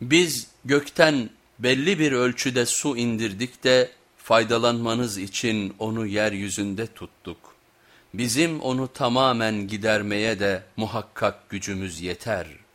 Biz gökten belli bir ölçüde su indirdik de faydalanmanız için onu yeryüzünde tuttuk. Bizim onu tamamen gidermeye de muhakkak gücümüz yeter.''